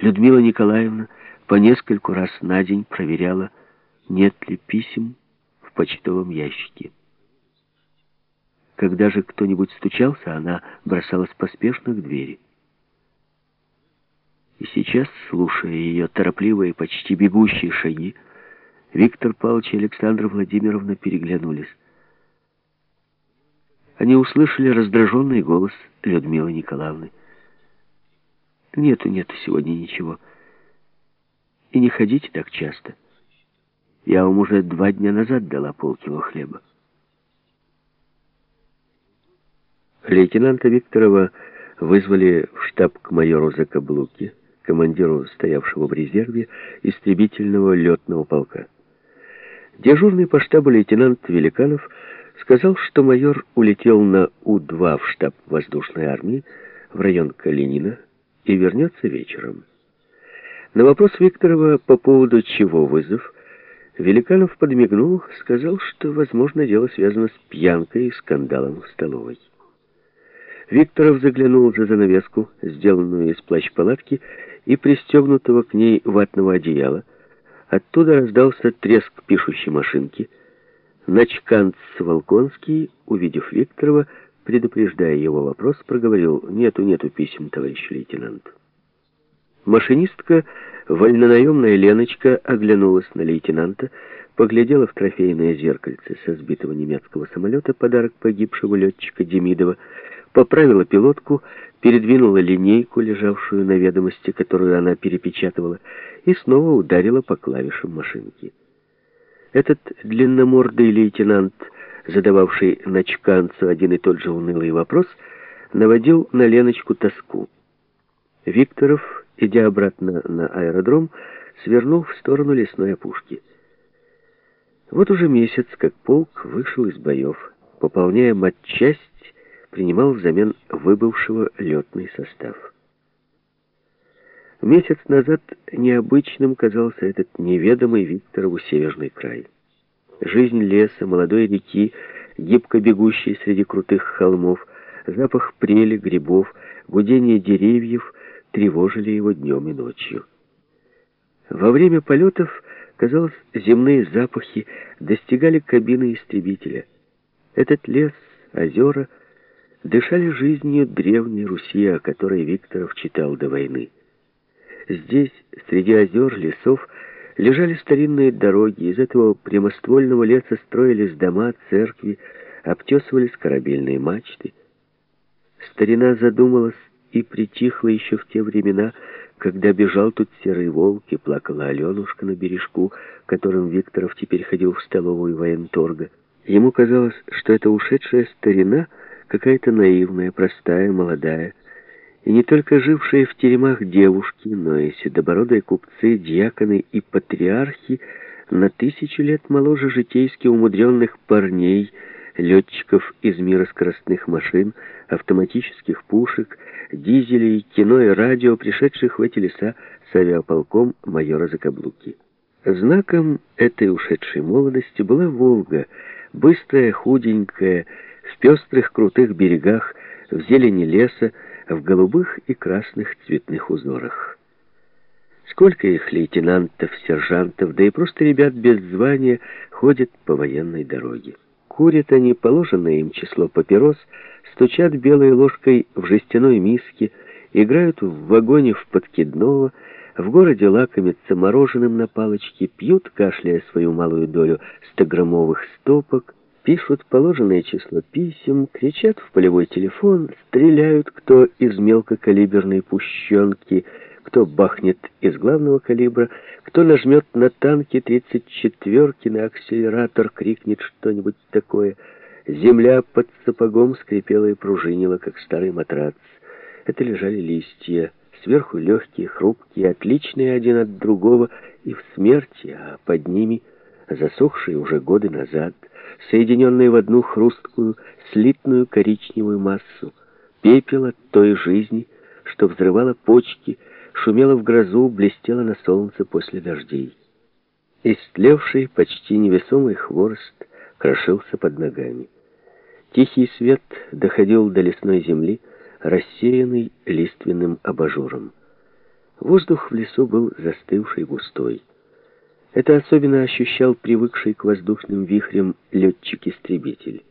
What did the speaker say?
Людмила Николаевна по нескольку раз на день проверяла, нет ли писем в почтовом ящике. Когда же кто-нибудь стучался, она бросалась поспешно к двери. И сейчас, слушая ее торопливые, почти бегущие шаги, Виктор Павлович и Александра Владимировна переглянулись. Они услышали раздраженный голос Людмилы Николаевны. «Нету, нету сегодня ничего. И не ходите так часто. Я вам уже два дня назад дала полкило хлеба». Лейтенанта Викторова вызвали в штаб к майору Закаблуке, командиру стоявшего в резерве истребительного летного полка. Дежурный по штабу лейтенант Великанов сказал, что майор улетел на У-2 в штаб воздушной армии в район Калинина и вернется вечером. На вопрос Викторова по поводу чего вызов, Великанов подмигнул, сказал, что, возможно, дело связано с пьянкой и скандалом в столовой. Викторов заглянул за занавеску, сделанную из плащ-палатки, и пристегнутого к ней ватного одеяла. Оттуда раздался треск пишущей машинки. Начканц Волконский, увидев Викторова, предупреждая его вопрос, проговорил «Нету, нету писем, товарищ лейтенант». Машинистка, вольнонаемная Леночка, оглянулась на лейтенанта, поглядела в трофейное зеркальце со сбитого немецкого самолета, подарок погибшего летчика Демидова, поправила пилотку, передвинула линейку, лежавшую на ведомости, которую она перепечатывала, и снова ударила по клавишам машинки. Этот длинномордый лейтенант, задававший начканцу один и тот же унылый вопрос, наводил на Леночку тоску. Викторов, идя обратно на аэродром, свернул в сторону лесной опушки. Вот уже месяц, как полк вышел из боев, пополняя матчасть принимал взамен выбывшего летный состав. Месяц назад необычным казался этот неведомый Викторову северный край. Жизнь леса, молодой реки, гибко бегущей среди крутых холмов, запах прели, грибов, гудение деревьев тревожили его днем и ночью. Во время полетов, казалось, земные запахи достигали кабины истребителя. Этот лес, озера — дышали жизнью древней Руси, о которой Викторов читал до войны. Здесь, среди озер, лесов, лежали старинные дороги, из этого прямоствольного леса строились дома, церкви, обтесывались корабельные мачты. Старина задумалась и притихла еще в те времена, когда бежал тут серый волк и плакала Аленушка на бережку, которым Викторов теперь ходил в столовую военторга. Ему казалось, что эта ушедшая старина — какая-то наивная, простая, молодая, и не только жившие в теремах девушки, но и седобородые купцы, дьяконы и патриархи на тысячу лет моложе житейски умудренных парней, летчиков из мира скоростных машин, автоматических пушек, дизелей, кино и радио, пришедших в эти леса с авиаполком майора Закаблуки. Знаком этой ушедшей молодости была «Волга», быстрая, худенькая, в пестрых крутых берегах, в зелени леса, в голубых и красных цветных узорах. Сколько их лейтенантов, сержантов, да и просто ребят без звания ходят по военной дороге. Курят они положенное им число папирос, стучат белой ложкой в жестяной миске, играют в вагоне в подкидного, в городе лакомятся мороженым на палочке, пьют, кашляя свою малую долю стограммовых стопок, пишут положенное число писем, кричат в полевой телефон, стреляют кто из мелкокалиберной пущенки, кто бахнет из главного калибра, кто нажмет на танке 34-ки на акселератор, крикнет что-нибудь такое. Земля под сапогом скрипела и пружинила, как старый матрац. Это лежали листья, сверху легкие, хрупкие, отличные один от другого, и в смерти, а под ними засохшие уже годы назад — соединенные в одну хрусткую, слитную коричневую массу, пепел от той жизни, что взрывала почки, шумела в грозу, блестела на солнце после дождей. Истлевший, почти невесомый хворост крошился под ногами. Тихий свет доходил до лесной земли, рассеянный лиственным абажуром. Воздух в лесу был застывший, густой. Это особенно ощущал привыкший к воздушным вихрям летчик-истребитель.